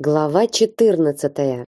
Глава 14.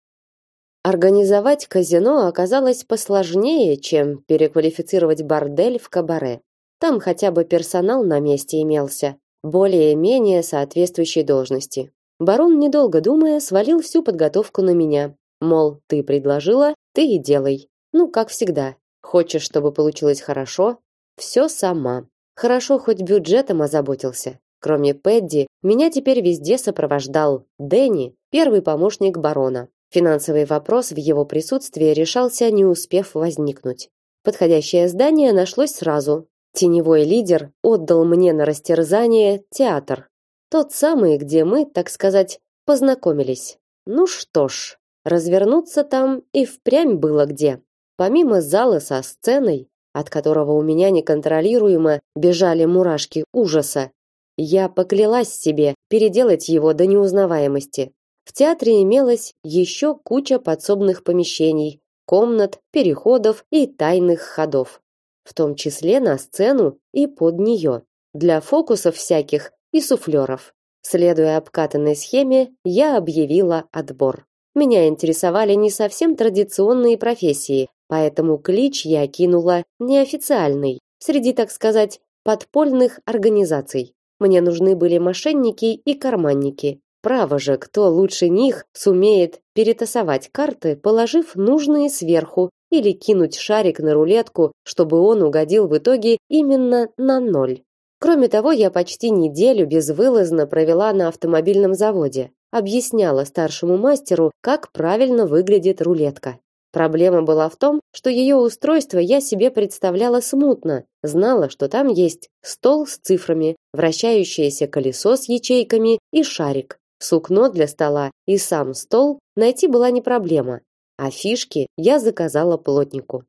Организовать казино оказалось посложнее, чем переквалифицировать бордель в кабаре. Там хотя бы персонал на месте имелся, более-менее соответствующей должности. Барон, недолго думая, свалил всю подготовку на меня. Мол, ты предложила, ты и делай. Ну, как всегда. Хочешь, чтобы получилось хорошо? Все сама. Хорошо, хоть бюджетом озаботился. Кроме Пэдди, меня теперь везде сопровождал Дэнни, первый помощник барона. Финансовый вопрос в его присутствии решался, не успев возникнуть. Подходящее здание нашлось сразу. Теневой лидер отдал мне на растерзание театр. Тот самый, где мы, так сказать, познакомились. Ну что ж, развернуться там и впрямь было где. Помимо зала со сценой, от которого у меня неконтролируемо бежали мурашки ужаса, я поклялась себе переделать его до неузнаваемости. В театре имелось еще куча подсобных помещений, комнат, переходов и тайных ходов, в том числе на сцену и под нее, для фокусов всяких и суфлеров. Следуя обкатанной схеме, я объявила отбор. Меня интересовали не совсем традиционные профессии, поэтому клич я кинула неофициальный, среди, так сказать, подпольных организаций. Мне нужны были мошенники и карманники. Право же, кто лучше них сумеет перетасовать карты, положив нужные сверху или кинуть шарик на рулетку, чтобы он угодил в итоге именно на ноль. Кроме того, я почти неделю безвылазно провела на автомобильном заводе, объясняла старшему мастеру, как правильно выглядит рулетка. Проблема была в том, что ее устройство я себе представляла смутно, знала, что там есть стол с цифрами, вращающееся колесо с ячейками и шарик. Сукно для стола и сам стол найти была не проблема, а фишки я заказала плотнику.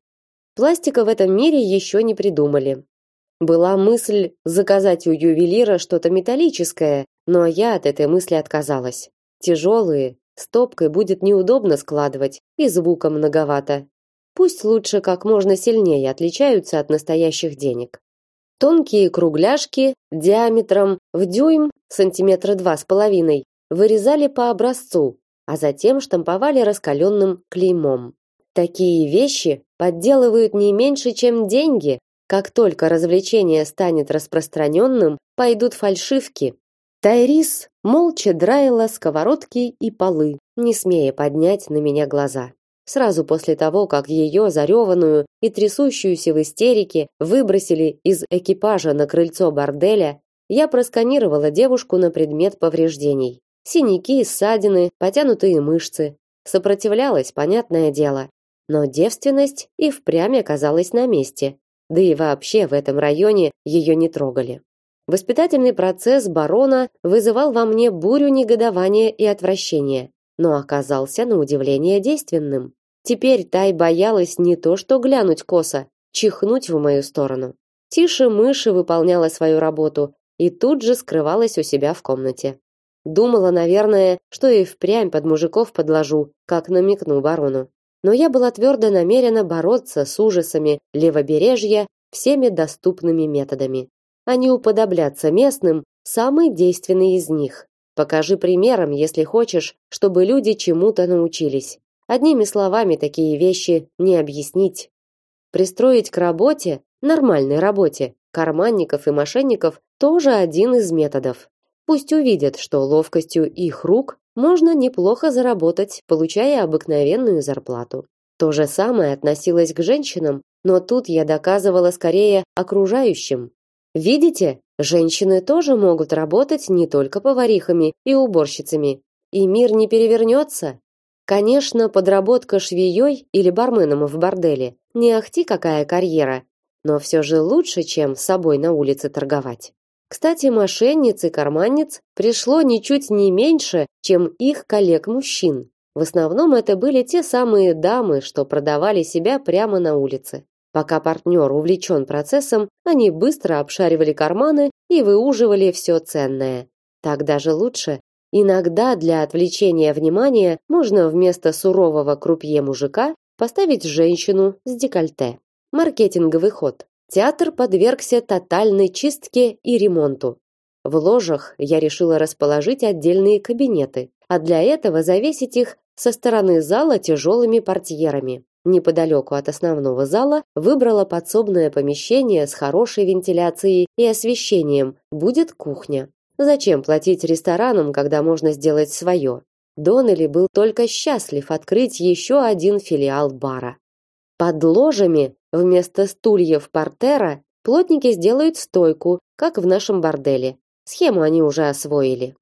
Пластика в этом мире еще не придумали. Была мысль заказать у ювелира что-то металлическое, но я от этой мысли отказалась. Тяжелые, Стопкой будет неудобно складывать, и звука многовато. Пусть лучше как можно сильнее отличаются от настоящих денег. Тонкие кругляшки диаметром в дюйм, сантиметра два с половиной, вырезали по образцу, а затем штамповали раскаленным клеймом. Такие вещи подделывают не меньше, чем деньги. Как только развлечение станет распространенным, пойдут фальшивки, Тайрис молча драила сковородки и полы, не смея поднять на меня глаза. Сразу после того, как ее зареванную и трясущуюся в истерике выбросили из экипажа на крыльцо борделя, я просканировала девушку на предмет повреждений. Синяки, ссадины, потянутые мышцы. Сопротивлялась, понятное дело. Но девственность и впрямь оказалась на месте. Да и вообще в этом районе ее не трогали. Воспитательный процесс барона вызывал во мне бурю негодования и отвращения, но оказался на удивление действенным. Теперь Тай боялась не то что глянуть косо, чихнуть в мою сторону. Тише мыши выполняла свою работу и тут же скрывалась у себя в комнате. Думала, наверное, что и впрямь под мужиков подложу, как намекну барону. Но я была твердо намерена бороться с ужасами левобережья всеми доступными методами а не уподобляться местным, самый действенный из них. Покажи примером, если хочешь, чтобы люди чему-то научились. Одними словами такие вещи не объяснить. Пристроить к работе, нормальной работе, карманников и мошенников тоже один из методов. Пусть увидят, что ловкостью их рук можно неплохо заработать, получая обыкновенную зарплату. То же самое относилось к женщинам, но тут я доказывала скорее окружающим, Видите, женщины тоже могут работать не только поварихами и уборщицами, и мир не перевернется. Конечно, подработка швеей или барменом в борделе не ахти какая карьера, но все же лучше, чем собой на улице торговать. Кстати, мошенниц и карманниц пришло ничуть не меньше, чем их коллег-мужчин. В основном это были те самые дамы, что продавали себя прямо на улице. Пока партнер увлечен процессом, они быстро обшаривали карманы и выуживали все ценное. Так даже лучше. Иногда для отвлечения внимания можно вместо сурового крупье мужика поставить женщину с декольте. Маркетинговый ход. Театр подвергся тотальной чистке и ремонту. В ложах я решила расположить отдельные кабинеты, а для этого завесить их со стороны зала тяжелыми портьерами. Неподалеку от основного зала выбрала подсобное помещение с хорошей вентиляцией и освещением. Будет кухня. Зачем платить ресторанам, когда можно сделать свое? Доннелли был только счастлив открыть еще один филиал бара. Под ложами вместо стульев портера плотники сделают стойку, как в нашем борделе. Схему они уже освоили.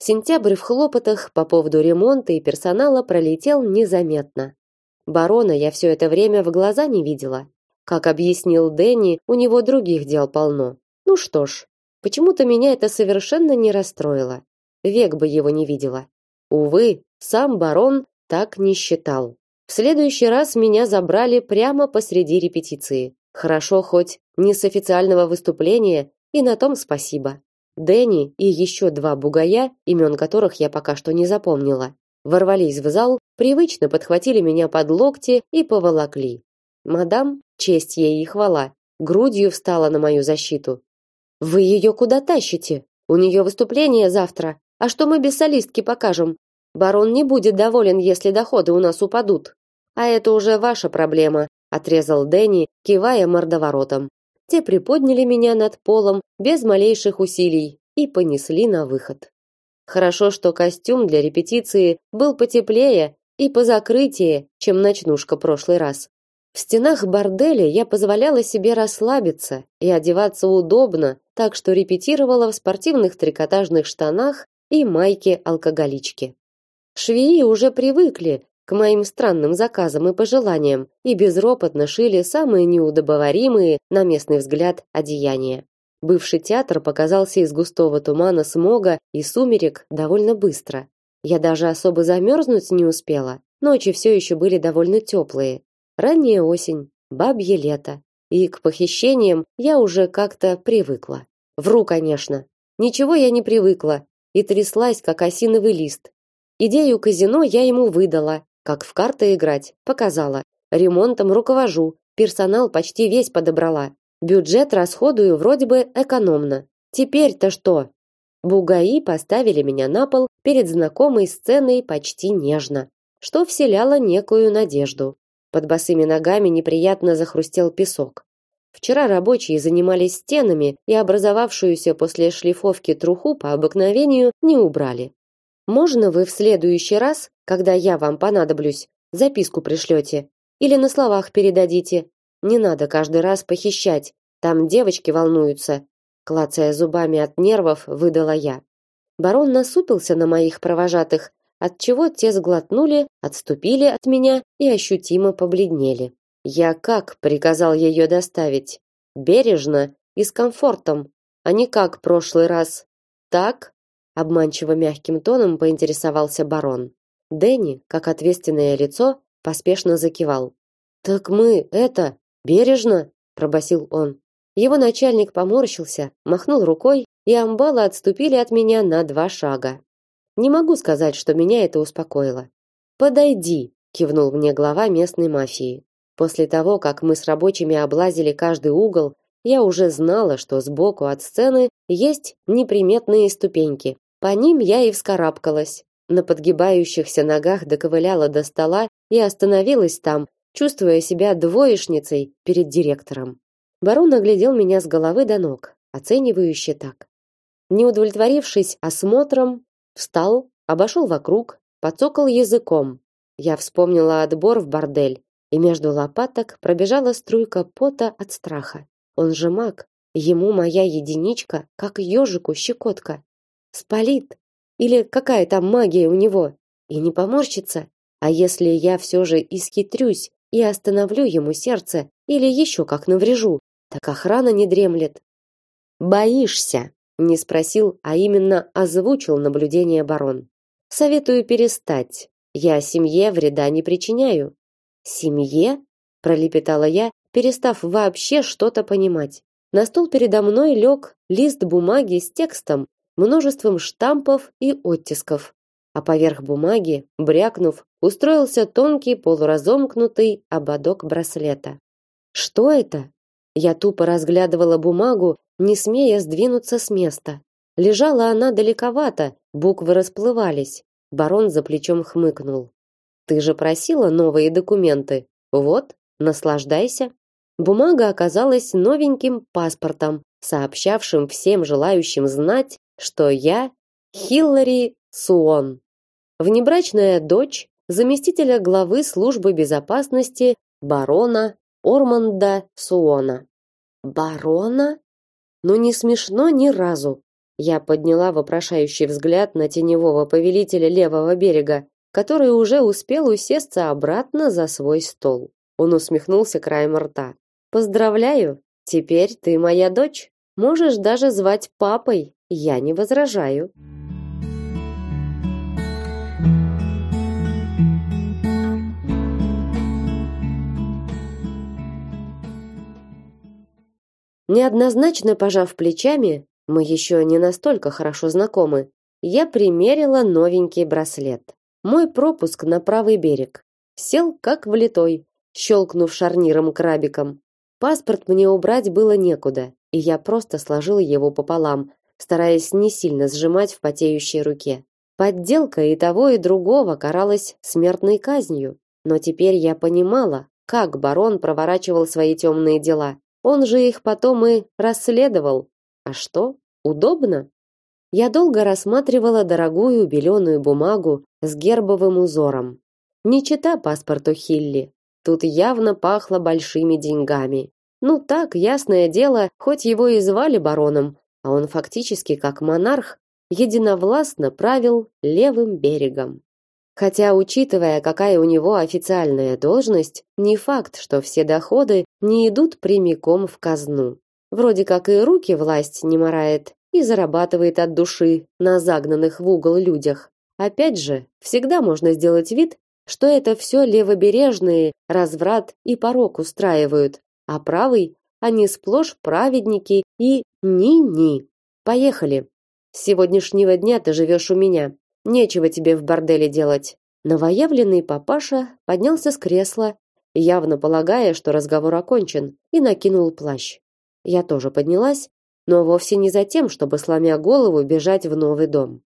Сентябрь в хлопотах по поводу ремонта и персонала пролетел незаметно. Барона я все это время в глаза не видела. Как объяснил Дэнни, у него других дел полно. Ну что ж, почему-то меня это совершенно не расстроило. Век бы его не видела. Увы, сам барон так не считал. В следующий раз меня забрали прямо посреди репетиции. Хорошо хоть не с официального выступления, и на том спасибо. Дэнни и еще два бугая, имен которых я пока что не запомнила, ворвались в зал, привычно подхватили меня под локти и поволокли. Мадам, честь ей и хвала, грудью встала на мою защиту. Вы ее куда тащите? У нее выступление завтра. А что мы без солистки покажем? Барон не будет доволен, если доходы у нас упадут. А это уже ваша проблема, отрезал Дэнни, кивая мордоворотом. Те приподняли меня над полом без малейших усилий и понесли на выход. Хорошо, что костюм для репетиции был потеплее и по закрытии, чем ночнушка прошлый раз. В стенах борделя я позволяла себе расслабиться и одеваться удобно, так что репетировала в спортивных трикотажных штанах и майке-алкоголичке. Швеи уже привыкли к моим странным заказам и пожеланиям и безропотно шили самые неудобоваримые на местный взгляд одеяния. Бывший театр показался из густого тумана смога и сумерек довольно быстро. Я даже особо замерзнуть не успела. Ночи все еще были довольно теплые. Ранняя осень, бабье лето. И к похищениям я уже как-то привыкла. Вру, конечно. Ничего я не привыкла и тряслась, как осиновый лист. Идею казино я ему выдала, как в карты играть, показала. Ремонтом руковожу, персонал почти весь подобрала. Бюджет расходую вроде бы экономно. Теперь-то что? Бугаи поставили меня на пол перед знакомой сценой почти нежно, что вселяло некую надежду. Под босыми ногами неприятно захрустел песок. Вчера рабочие занимались стенами и образовавшуюся после шлифовки труху по обыкновению не убрали. Можно вы в следующий раз, когда я вам понадоблюсь, записку пришлете или на словах передадите. Не надо каждый раз похищать. Там девочки волнуются, клацая зубами от нервов, выдала я. Барон насупился на моих провожатых, от чего те сглотнули, отступили от меня и ощутимо побледнели. Я как приказал ее доставить? Бережно и с комфортом, а не как прошлый раз. Так? обманчиво мягким тоном поинтересовался барон. Дэнни, как ответственное лицо, поспешно закивал. Так мы это бережно, пробасил он. Его начальник поморщился, махнул рукой, и амбалы отступили от меня на два шага. Не могу сказать, что меня это успокоило. Подойди, кивнул мне глава местной мафии. После того, как мы с рабочими облазили каждый угол, я уже знала, что сбоку от сцены есть неприметные ступеньки, по ним я и вскарабкалась. На подгибающихся ногах доковыляла до стола и остановилась там, чувствуя себя двоечницей перед директором. Барон оглядел меня с головы до ног, оценивающе так. Не удовлетворившись осмотром, встал, обошел вокруг, подцокал языком. Я вспомнила отбор в бордель, и между лопаток пробежала струйка пота от страха. Он же маг, ему моя единичка, как ежику щекотка спалит. Или какая там магия у него? И не поморщится. А если я все же исхитрюсь и остановлю ему сердце или еще как наврежу, так охрана не дремлет. Боишься? Не спросил, а именно озвучил наблюдение барон. Советую перестать. Я семье вреда не причиняю. Семье? пролепетала я, перестав вообще что-то понимать. На стол передо мной лег лист бумаги с текстом, множеством штампов и оттисков. а поверх бумаги, брякнув, устроился тонкий полуразомкнутый ободок браслета. Что это? Я тупо разглядывала бумагу, не смея сдвинуться с места. Лежала она далековато, буквы расплывались. Барон за плечом хмыкнул. Ты же просила новые документы. Вот, наслаждайся. Бумага оказалась новеньким паспортом, сообщавшим всем желающим знать, что я Хиллари Суон, внебрачная дочь заместителя главы службы безопасности барона Орманда Суона. Барона? Ну не смешно ни разу. Я подняла вопрошающий взгляд на теневого повелителя левого берега, который уже успел усесться обратно за свой стол. Он усмехнулся краем рта. Поздравляю, теперь ты моя дочь. Можешь даже звать папой. Я не возражаю. Неоднозначно пожав плечами, мы еще не настолько хорошо знакомы. Я примерила новенький браслет. Мой пропуск на правый берег. Сел как влитой, щелкнув шарниром крабиком. Паспорт мне убрать было некуда, и я просто сложила его пополам, стараясь не сильно сжимать в потеющей руке. Подделка и того, и другого каралась смертной казнью, но теперь я понимала, как барон проворачивал свои темные дела. Он же их потом и расследовал. А что? Удобно? Я долго рассматривала дорогую беленую бумагу с гербовым узором. Не чита паспорту Хилли. Тут явно пахло большими деньгами. Ну так, ясное дело, хоть его и звали бароном, а он фактически как монарх единовластно правил левым берегом. Хотя, учитывая, какая у него официальная должность, не факт, что все доходы не идут прямиком в казну. Вроде как и руки власть не морает и зарабатывает от души на загнанных в угол людях. Опять же, всегда можно сделать вид, что это все левобережные разврат и порок устраивают, а правый они сплошь праведники и ни-ни. Поехали. С сегодняшнего дня ты живешь у меня. Нечего тебе в борделе делать. Новоявленный папаша поднялся с кресла, явно полагая, что разговор окончен, и накинул плащ. Я тоже поднялась, но вовсе не за тем, чтобы сломя голову бежать в новый дом.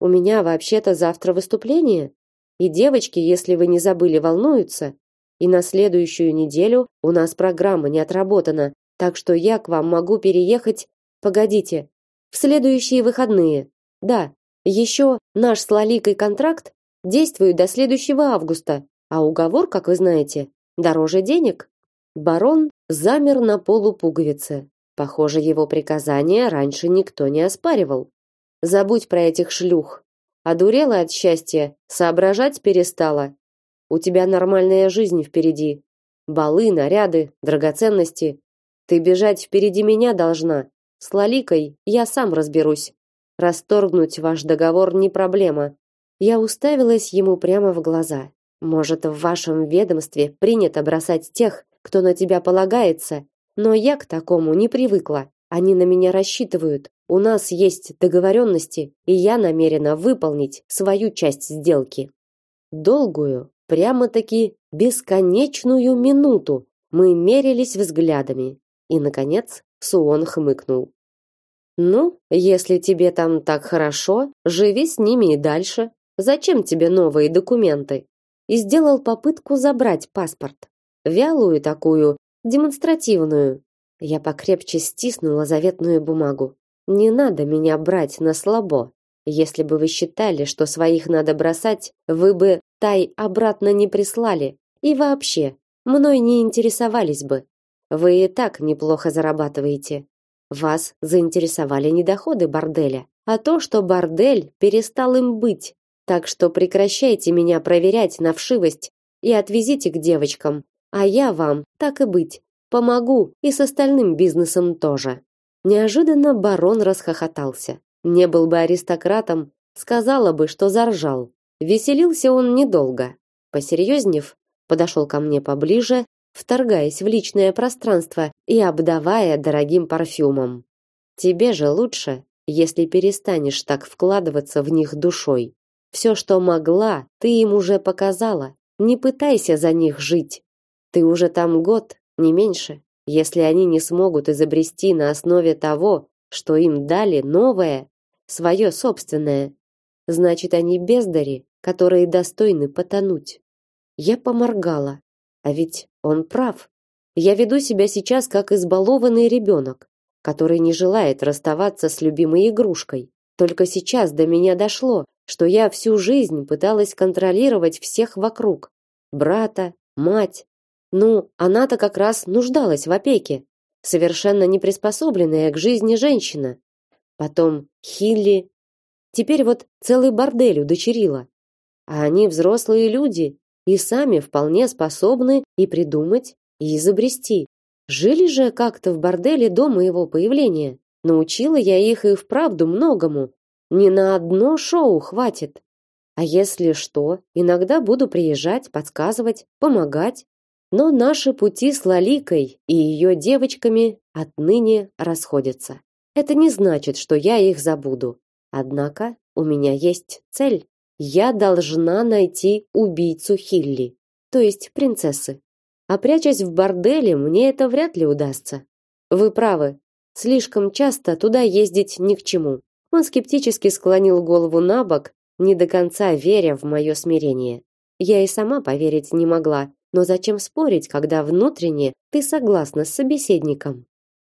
У меня вообще-то завтра выступление, и девочки, если вы не забыли, волнуются, и на следующую неделю у нас программа не отработана, так что я к вам могу переехать. Погодите, в следующие выходные. Да, еще наш с Лаликой контракт действует до следующего августа, а уговор, как вы знаете, дороже денег. Барон замер на полупуговице. Похоже, его приказания раньше никто не оспаривал. Забудь про этих шлюх. Одурела от счастья, соображать перестала. У тебя нормальная жизнь впереди. Балы, наряды, драгоценности. Ты бежать впереди меня должна. С Лаликой я сам разберусь. Расторгнуть ваш договор не проблема. Я уставилась ему прямо в глаза. Может, в вашем ведомстве принято бросать тех, кто на тебя полагается, но я к такому не привыкла. Они на меня рассчитывают. У нас есть договоренности, и я намерена выполнить свою часть сделки. Долгую, прямо-таки бесконечную минуту мы мерились взглядами. И наконец Суон хмыкнул. Ну, если тебе там так хорошо, живи с ними и дальше. Зачем тебе новые документы? И сделал попытку забрать паспорт. Вялую такую, демонстративную. Я покрепче стиснула заветную бумагу. Не надо меня брать на слабо. Если бы вы считали, что своих надо бросать, вы бы тай обратно не прислали. И вообще, мной не интересовались бы. Вы и так неплохо зарабатываете. Вас заинтересовали не доходы борделя, а то, что бордель перестал им быть. Так что прекращайте меня проверять на вшивость и отвезите к девочкам, а я вам, так и быть, помогу и с остальным бизнесом тоже. Неожиданно барон расхохотался. Не был бы аристократом, сказала бы, что заржал. Веселился он недолго. Посерьезнев, подошел ко мне поближе вторгаясь в личное пространство и обдавая дорогим парфюмом. Тебе же лучше, если перестанешь так вкладываться в них душой. Все, что могла, ты им уже показала. Не пытайся за них жить. Ты уже там год, не меньше. Если они не смогут изобрести на основе того, что им дали новое, свое собственное, значит, они бездари, которые достойны потонуть. Я поморгала. А ведь он прав. Я веду себя сейчас как избалованный ребенок, который не желает расставаться с любимой игрушкой. Только сейчас до меня дошло, что я всю жизнь пыталась контролировать всех вокруг. Брата, мать. Ну, она-то как раз нуждалась в опеке. Совершенно не приспособленная к жизни женщина. Потом Хилли. Теперь вот целый бордель удочерила. А они взрослые люди и сами вполне способны и придумать, и изобрести. Жили же как-то в борделе до моего появления. Научила я их и вправду многому. Не на одно шоу хватит. А если что, иногда буду приезжать, подсказывать, помогать. Но наши пути с Лаликой и ее девочками отныне расходятся. Это не значит, что я их забуду. Однако у меня есть цель. Я должна найти убийцу Хилли, то есть принцессы. А прячась в борделе, мне это вряд ли удастся. Вы правы. Слишком часто туда ездить ни к чему. Он скептически склонил голову на бок, не до конца веря в мое смирение. Я и сама поверить не могла, но зачем спорить, когда внутренне ты согласна с собеседником?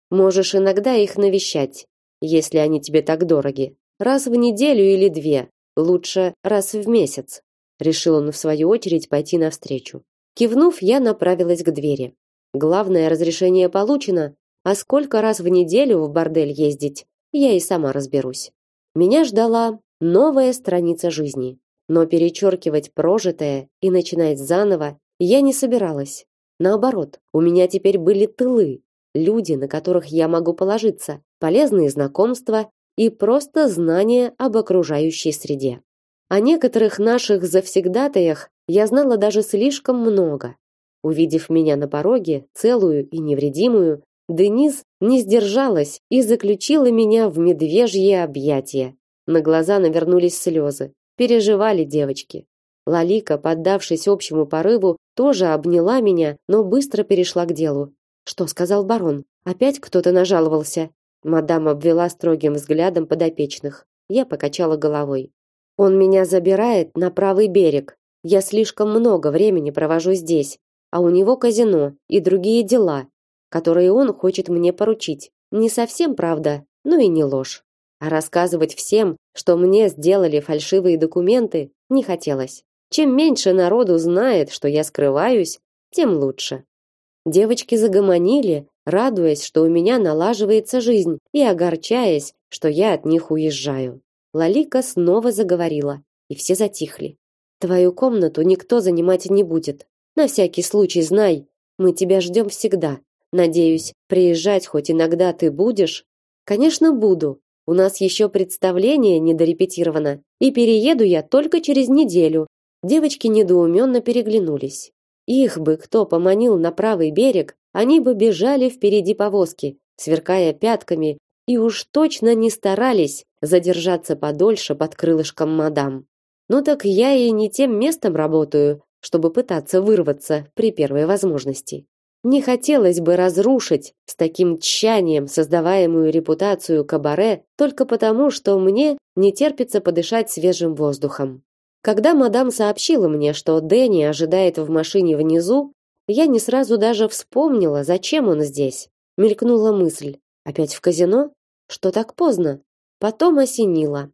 Можешь иногда их навещать, если они тебе так дороги. Раз в неделю или две, лучше раз в месяц. Решил он в свою очередь пойти навстречу. Кивнув, я направилась к двери. Главное разрешение получено, а сколько раз в неделю в бордель ездить, я и сама разберусь. Меня ждала новая страница жизни, но перечеркивать прожитое и начинать заново я не собиралась. Наоборот, у меня теперь были тылы, люди, на которых я могу положиться, полезные знакомства и просто знания об окружающей среде. О некоторых наших завсегдатаях я знала даже слишком много. Увидев меня на пороге, целую и невредимую, Денис не сдержалась и заключила меня в медвежье объятия. На глаза навернулись слезы. Переживали девочки. Лалика, поддавшись общему порыву, тоже обняла меня, но быстро перешла к делу. Что сказал барон? Опять кто-то нажаловался. Мадам обвела строгим взглядом подопечных. Я покачала головой. Он меня забирает на правый берег. Я слишком много времени провожу здесь, а у него казино и другие дела, которые он хочет мне поручить. Не совсем правда, но и не ложь. А рассказывать всем, что мне сделали фальшивые документы, не хотелось. Чем меньше народу знает, что я скрываюсь, тем лучше. Девочки загомонили, радуясь, что у меня налаживается жизнь, и огорчаясь, что я от них уезжаю. Лалика снова заговорила, и все затихли. Твою комнату никто занимать не будет. На всякий случай знай, мы тебя ждем всегда. Надеюсь, приезжать хоть иногда ты будешь? Конечно, буду. У нас еще представление недорепетировано, и перееду я только через неделю. Девочки недоуменно переглянулись. Их бы кто поманил на правый берег, они бы бежали впереди повозки, сверкая пятками, и уж точно не старались задержаться подольше под крылышком мадам. Ну так я и не тем местом работаю, чтобы пытаться вырваться при первой возможности. Не хотелось бы разрушить с таким тщанием создаваемую репутацию кабаре только потому, что мне не терпится подышать свежим воздухом. Когда мадам сообщила мне, что Дэнни ожидает в машине внизу, я не сразу даже вспомнила, зачем он здесь. Мелькнула мысль: опять в казино? Что так поздно? Потом осенило.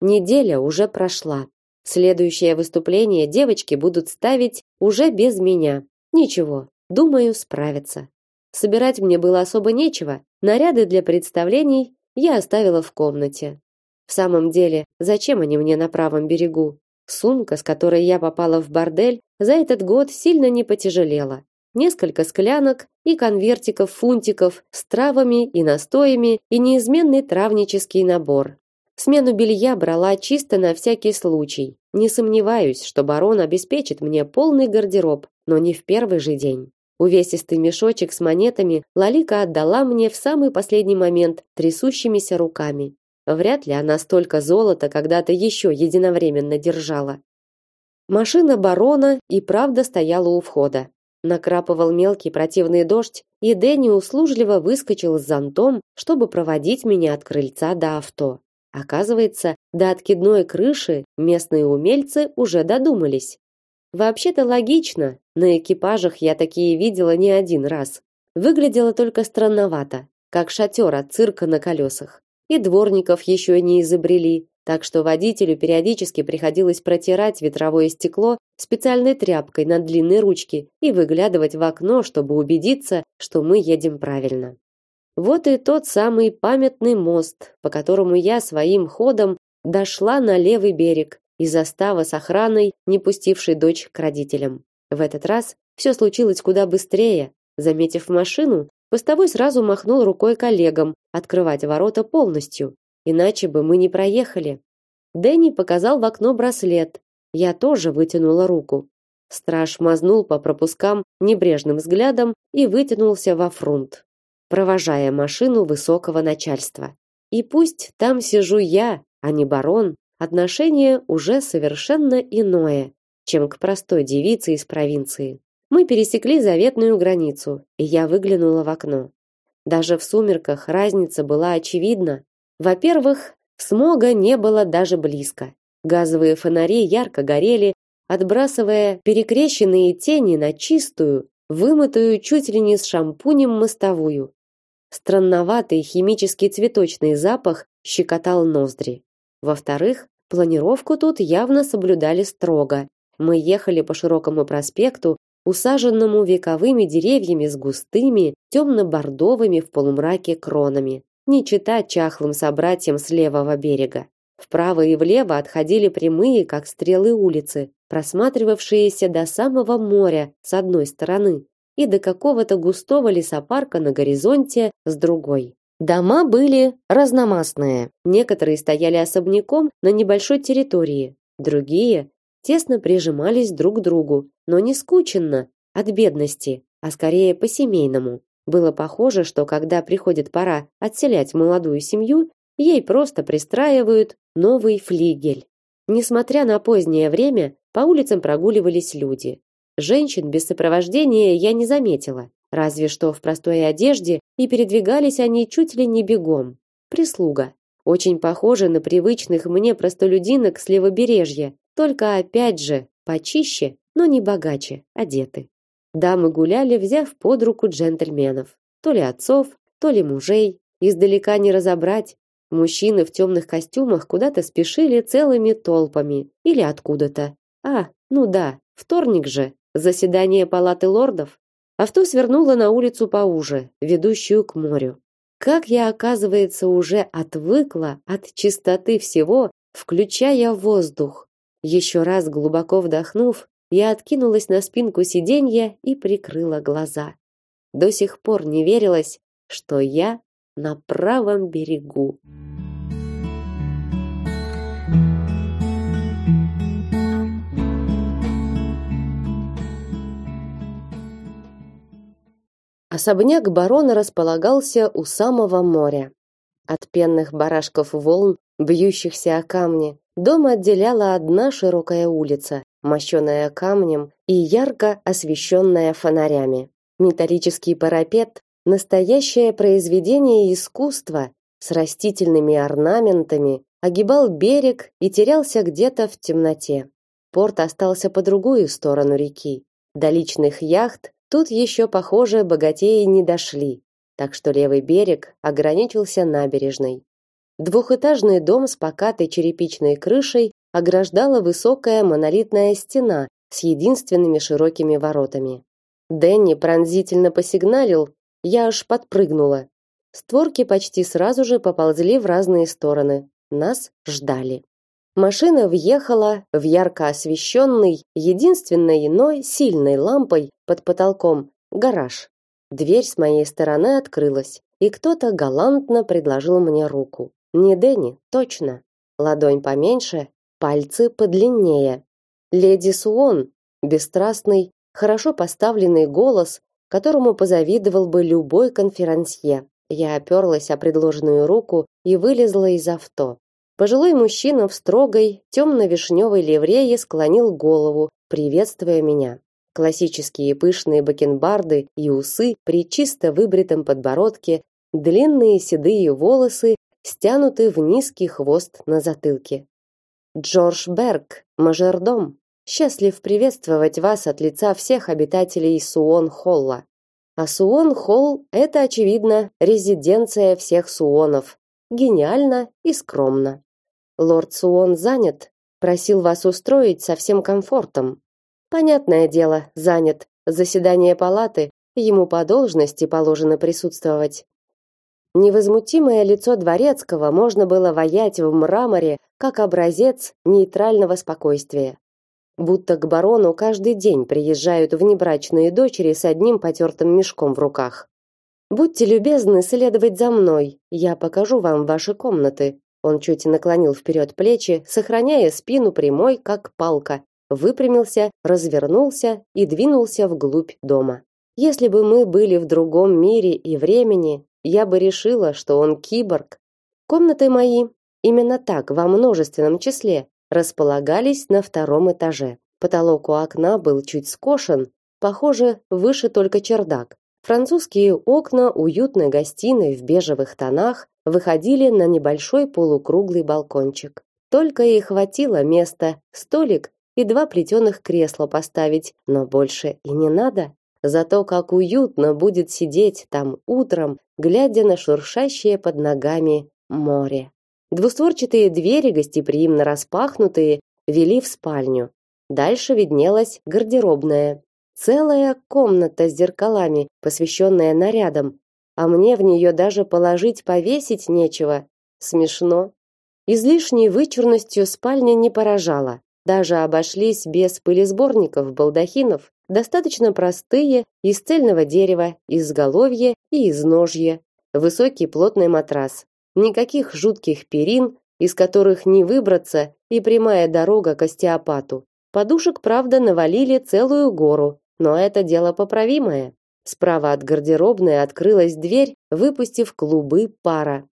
Неделя уже прошла. Следующее выступление девочки будут ставить уже без меня. Ничего, Думаю, справится. Собирать мне было особо нечего. Наряды для представлений я оставила в комнате. В самом деле, зачем они мне на правом берегу? Сумка, с которой я попала в бордель, за этот год сильно не потяжелела. Несколько склянок и конвертиков фунтиков с травами и настоями и неизменный травнический набор. Смену белья брала чисто на всякий случай. Не сомневаюсь, что барон обеспечит мне полный гардероб, но не в первый же день. Увесистый мешочек с монетами Лалика отдала мне в самый последний момент трясущимися руками. Вряд ли она столько золота когда-то еще единовременно держала. Машина барона и правда стояла у входа. Накрапывал мелкий противный дождь, и Дэнни услужливо выскочил с зонтом, чтобы проводить меня от крыльца до авто. Оказывается, до откидной крыши местные умельцы уже додумались. Вообще-то логично, на экипажах я такие видела не один раз. Выглядело только странновато, как шатер от цирка на колесах. И дворников еще не изобрели, так что водителю периодически приходилось протирать ветровое стекло специальной тряпкой на длинной ручке и выглядывать в окно, чтобы убедиться, что мы едем правильно. Вот и тот самый памятный мост, по которому я своим ходом дошла на левый берег из застава с охраной, не пустившей дочь к родителям. В этот раз все случилось куда быстрее. Заметив машину, постовой сразу махнул рукой коллегам открывать ворота полностью, Иначе бы мы не проехали. Дэнни показал в окно браслет. Я тоже вытянула руку. Страж мазнул по пропускам небрежным взглядом и вытянулся во фрунт, провожая машину высокого начальства. И пусть там сижу я, а не барон, отношение уже совершенно иное, чем к простой девице из провинции. Мы пересекли заветную границу, и я выглянула в окно. Даже в сумерках разница была очевидна. Во-первых, смога не было даже близко. Газовые фонари ярко горели, отбрасывая перекрещенные тени на чистую, вымытую чуть ли не с шампунем мостовую. Странноватый химический цветочный запах щекотал ноздри. Во-вторых, планировку тут явно соблюдали строго. Мы ехали по широкому проспекту, усаженному вековыми деревьями с густыми темно-бордовыми в полумраке кронами не читать чахлым собратьям с левого берега. Вправо и влево отходили прямые, как стрелы улицы, просматривавшиеся до самого моря с одной стороны и до какого-то густого лесопарка на горизонте с другой. Дома были разномастные. Некоторые стояли особняком на небольшой территории, другие тесно прижимались друг к другу, но не скученно от бедности, а скорее по-семейному. Было похоже, что когда приходит пора отселять молодую семью, ей просто пристраивают новый флигель. Несмотря на позднее время, по улицам прогуливались люди. Женщин без сопровождения я не заметила, разве что в простой одежде, и передвигались они чуть ли не бегом. Прислуга. Очень похожа на привычных мне простолюдинок с левобережья, только опять же почище, но не богаче одеты. Дамы гуляли, взяв под руку джентльменов, то ли отцов, то ли мужей, издалека не разобрать. Мужчины в темных костюмах куда-то спешили целыми толпами или откуда-то. А, ну да, вторник же, заседание палаты лордов. Авто свернуло на улицу поуже, ведущую к морю. Как я, оказывается, уже отвыкла от чистоты всего, включая воздух. Еще раз глубоко вдохнув, я откинулась на спинку сиденья и прикрыла глаза. До сих пор не верилось, что я на правом берегу. Особняк барона располагался у самого моря. От пенных барашков волн, бьющихся о камни, дом отделяла одна широкая улица, мощенная камнем и ярко освещенная фонарями. Металлический парапет настоящее произведение искусства с растительными орнаментами огибал берег и терялся где-то в темноте. Порт остался по другую сторону реки. До личных яхт тут еще, похоже, богатеи не дошли, так что левый берег ограничился набережной. Двухэтажный дом с покатой черепичной крышей ограждала высокая монолитная стена с единственными широкими воротами. Дэнни пронзительно посигналил, я аж подпрыгнула. Створки почти сразу же поползли в разные стороны. Нас ждали. Машина въехала в ярко освещенный, единственной иной сильной лампой под потолком гараж. Дверь с моей стороны открылась, и кто-то галантно предложил мне руку. Не Дэнни, точно. Ладонь поменьше, пальцы подлиннее. Леди Суон, бесстрастный, хорошо поставленный голос, которому позавидовал бы любой конферансье. Я оперлась о предложенную руку и вылезла из авто. Пожилой мужчина в строгой темно-вишневой ливрее склонил голову, приветствуя меня. Классические пышные бакенбарды и усы при чисто выбритом подбородке, длинные седые волосы стянуты в низкий хвост на затылке. Джордж Берг, мажордом, счастлив приветствовать вас от лица всех обитателей Суон-Холла. А Суон-Холл – это, очевидно, резиденция всех Суонов. Гениально и скромно. Лорд Суон занят, просил вас устроить со всем комфортом. Понятное дело, занят. Заседание палаты, ему по должности положено присутствовать. Невозмутимое лицо дворецкого можно было воять в мраморе, как образец нейтрального спокойствия. Будто к барону каждый день приезжают внебрачные дочери с одним потертым мешком в руках. Будьте любезны следовать за мной, я покажу вам ваши комнаты. Он чуть наклонил вперед плечи, сохраняя спину прямой, как палка, выпрямился, развернулся и двинулся вглубь дома. Если бы мы были в другом мире и времени, я бы решила, что он киборг. Комнаты мои, именно так, во множественном числе, располагались на втором этаже. Потолок у окна был чуть скошен, похоже, выше только чердак. Французские окна уютной гостиной в бежевых тонах выходили на небольшой полукруглый балкончик. Только и хватило места столик и два плетеных кресла поставить, но больше и не надо. Зато как уютно будет сидеть там утром, глядя на шуршащее под ногами море. Двустворчатые двери, гостеприимно распахнутые, вели в спальню. Дальше виднелась гардеробная. Целая комната с зеркалами, посвященная нарядам, а мне в нее даже положить повесить нечего. Смешно. Излишней вычурностью спальня не поражала. Даже обошлись без пылесборников, балдахинов, достаточно простые, из цельного дерева, изголовья и изножья. Высокий плотный матрас. Никаких жутких перин, из которых не выбраться, и прямая дорога к остеопату. Подушек, правда, навалили целую гору, но это дело поправимое. Справа от гардеробной открылась дверь, выпустив клубы пара.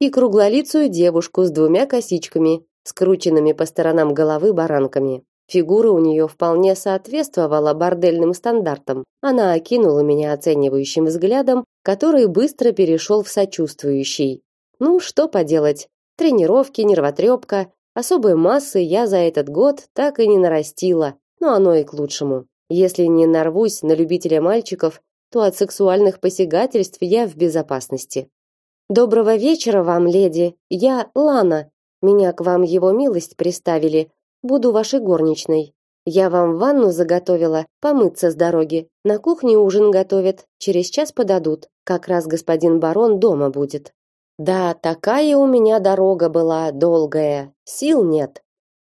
И круглолицую девушку с двумя косичками, скрученными по сторонам головы баранками. Фигура у нее вполне соответствовала бордельным стандартам. Она окинула меня оценивающим взглядом, который быстро перешел в сочувствующий. Ну, что поделать? Тренировки, нервотрепка, особой массы я за этот год так и не нарастила, но оно и к лучшему. Если не нарвусь на любителя мальчиков, то от сексуальных посягательств я в безопасности. Доброго вечера вам, леди. Я Лана, меня к вам его милость приставили. Буду вашей горничной. Я вам ванну заготовила, помыться с дороги. На кухне ужин готовят, через час подадут. Как раз господин барон дома будет. Да, такая у меня дорога была долгая, сил нет.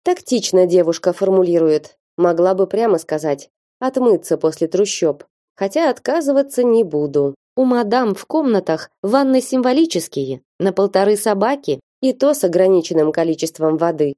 Тактично девушка формулирует. Могла бы прямо сказать: отмыться после трущоб. Хотя отказываться не буду. У мадам в комнатах ванны символические, на полторы собаки, и то с ограниченным количеством воды.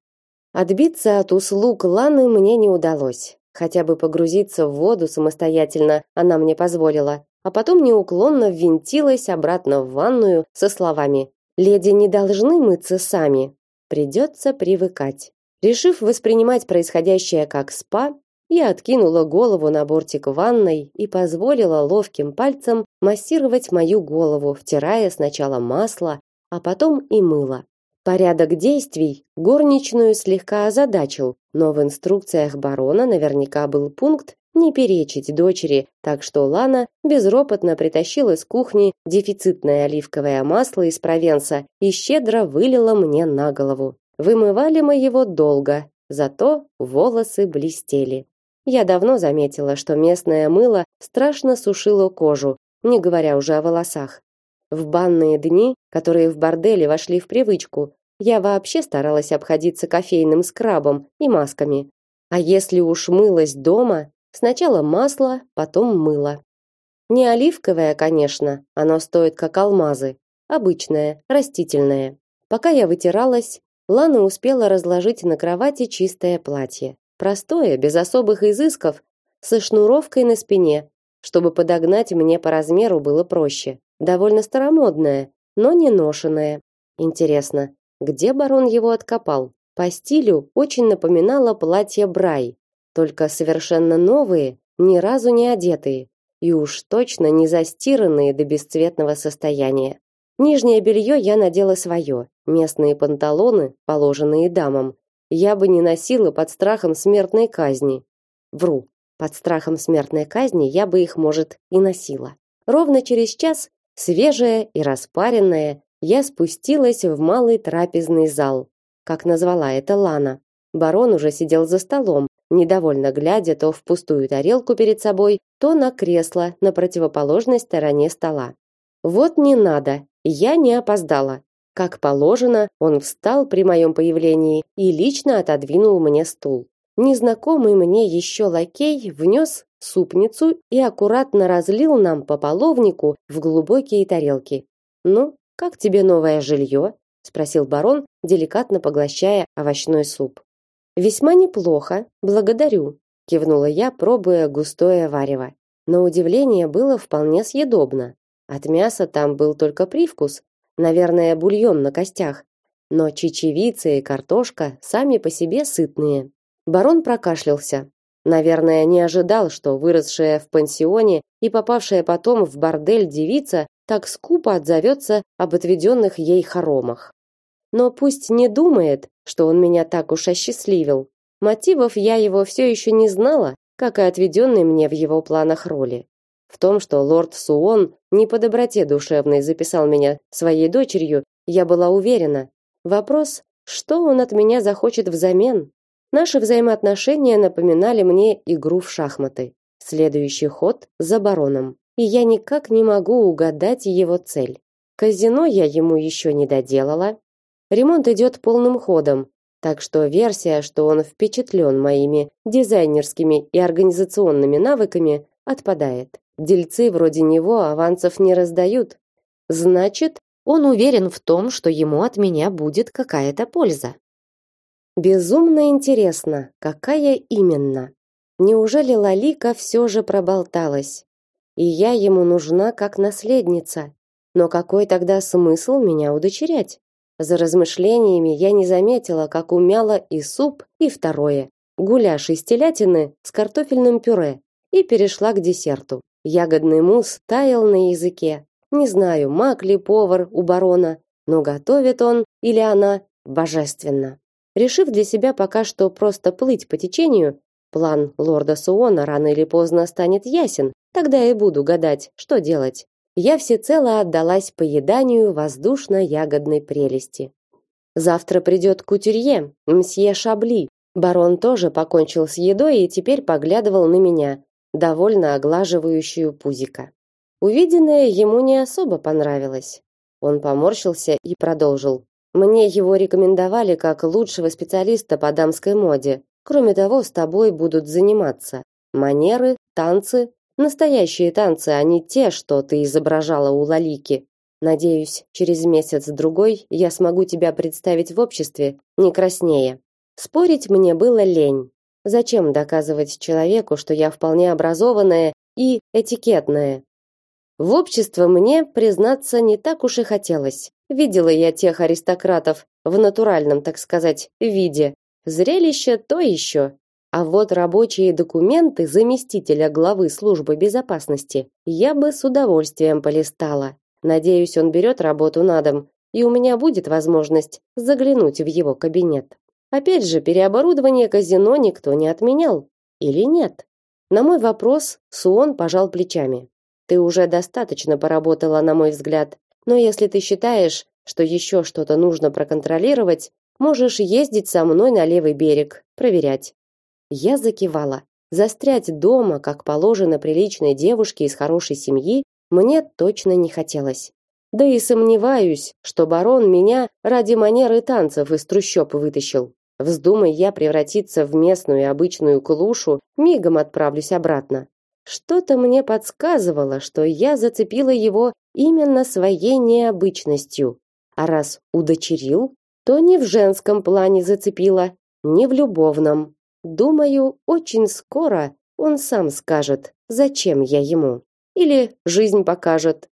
Отбиться от услуг Ланы мне не удалось. Хотя бы погрузиться в воду самостоятельно она мне позволила, а потом неуклонно ввинтилась обратно в ванную со словами: "Леди не должны мыться сами, придется привыкать". Решив воспринимать происходящее как спа, я откинула голову на бортик ванной и позволила ловким пальцем массировать мою голову, втирая сначала масло, а потом и мыло. Порядок действий горничную слегка озадачил, но в инструкциях барона наверняка был пункт не перечить дочери, так что Лана безропотно притащила с кухни дефицитное оливковое масло из Провенса и щедро вылила мне на голову. Вымывали мы его долго, зато волосы блестели. Я давно заметила, что местное мыло страшно сушило кожу, не говоря уже о волосах. В банные дни, которые в борделе вошли в привычку, я вообще старалась обходиться кофейным скрабом и масками. А если уж мылась дома, сначала масло, потом мыло. Не оливковое, конечно, оно стоит как алмазы, обычное, растительное. Пока я вытиралась, Лана успела разложить на кровати чистое платье, простое, без особых изысков, со шнуровкой на спине, чтобы подогнать мне по размеру было проще. Довольно старомодное, но не ношенное. Интересно, где барон его откопал? По стилю очень напоминало платье Брай, только совершенно новые, ни разу не одетые и уж точно не застиранные до бесцветного состояния. Нижнее белье я надела свое, местные панталоны, положенные дамам, я бы не носила под страхом смертной казни. Вру. Под страхом смертной казни я бы их, может, и носила. Ровно через час, свежая и распаренная, я спустилась в малый трапезный зал, как назвала это Лана. Барон уже сидел за столом, недовольно глядя то в пустую тарелку перед собой, то на кресло на противоположной стороне стола. Вот не надо, я не опоздала. Как положено, он встал при моем появлении и лично отодвинул мне стул. Незнакомый мне еще лакей внес супницу и аккуратно разлил нам по половнику в глубокие тарелки. Ну, как тебе новое жилье? спросил барон, деликатно поглощая овощной суп. Весьма неплохо, благодарю, кивнула я, пробуя густое варево. На удивление было вполне съедобно. От мяса там был только привкус, наверное, бульон на костях, но чечевица и картошка сами по себе сытные. Барон прокашлялся. Наверное, не ожидал, что выросшая в пансионе и попавшая потом в бордель девица так скупо отзовется об отведенных ей хоромах. Но пусть не думает, что он меня так уж осчастливил. Мотивов я его все еще не знала, как и отведенной мне в его планах роли. В том, что лорд Суон не по доброте душевной записал меня своей дочерью, я была уверена. Вопрос, что он от меня захочет взамен? Наши взаимоотношения напоминали мне игру в шахматы. Следующий ход за бароном, и я никак не могу угадать его цель. Казино я ему еще не доделала, Ремонт идет полным ходом, так что версия, что он впечатлен моими дизайнерскими и организационными навыками, отпадает. Дельцы вроде него авансов не раздают. Значит, он уверен в том, что ему от меня будет какая-то польза. Безумно интересно, какая именно. Неужели Лалика все же проболталась? И я ему нужна как наследница. Но какой тогда смысл меня удочерять? За размышлениями я не заметила, как умяла и суп, и второе гуляш из телятины с картофельным пюре, и перешла к десерту. Ягодный мусс таял на языке. Не знаю, маг ли повар у барона, но готовит он или она божественно. Решив для себя пока что просто плыть по течению, план лорда Суона рано или поздно станет ясен. Тогда и буду гадать, что делать я всецело отдалась поеданию воздушно-ягодной прелести. Завтра придет кутюрье, мсье Шабли. Барон тоже покончил с едой и теперь поглядывал на меня, довольно оглаживающую пузика. Увиденное ему не особо понравилось. Он поморщился и продолжил: "Мне его рекомендовали как лучшего специалиста по дамской моде. Кроме того, с тобой будут заниматься манеры, танцы, Настоящие танцы, а не те, что ты изображала у Лалики. Надеюсь, через месяц-другой я смогу тебя представить в обществе, не краснее. Спорить мне было лень. Зачем доказывать человеку, что я вполне образованная и этикетная? В общество мне, признаться, не так уж и хотелось. Видела я тех аристократов в натуральном, так сказать, виде. Зрелище то еще. А вот рабочие документы заместителя главы службы безопасности я бы с удовольствием полистала. Надеюсь, он берет работу на дом, и у меня будет возможность заглянуть в его кабинет. Опять же, переоборудование казино никто не отменял. Или нет? На мой вопрос Суон пожал плечами. Ты уже достаточно поработала, на мой взгляд. Но если ты считаешь, что еще что-то нужно проконтролировать, можешь ездить со мной на левый берег, проверять. Я закивала. Застрять дома, как положено приличной девушке из хорошей семьи, мне точно не хотелось. Да и сомневаюсь, что барон меня ради манеры танцев из трущоб вытащил. Вздумай я превратиться в местную обычную клушу, мигом отправлюсь обратно. Что-то мне подсказывало, что я зацепила его именно своей необычностью. А раз удочерил, то не в женском плане зацепила, не в любовном. Думаю, очень скоро он сам скажет, зачем я ему. Или жизнь покажет,